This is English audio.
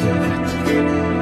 Thank.